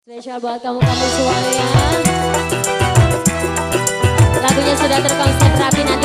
Spesial buat kamu-kamu semuanya. Lagunya sudah terkonsep rapi nanti